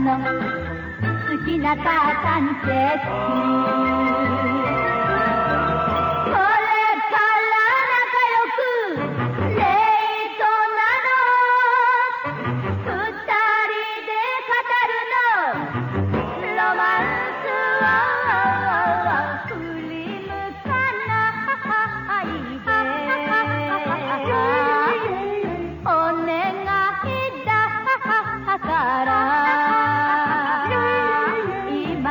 の好きなタータンチェ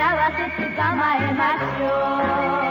幸せつかまえましょう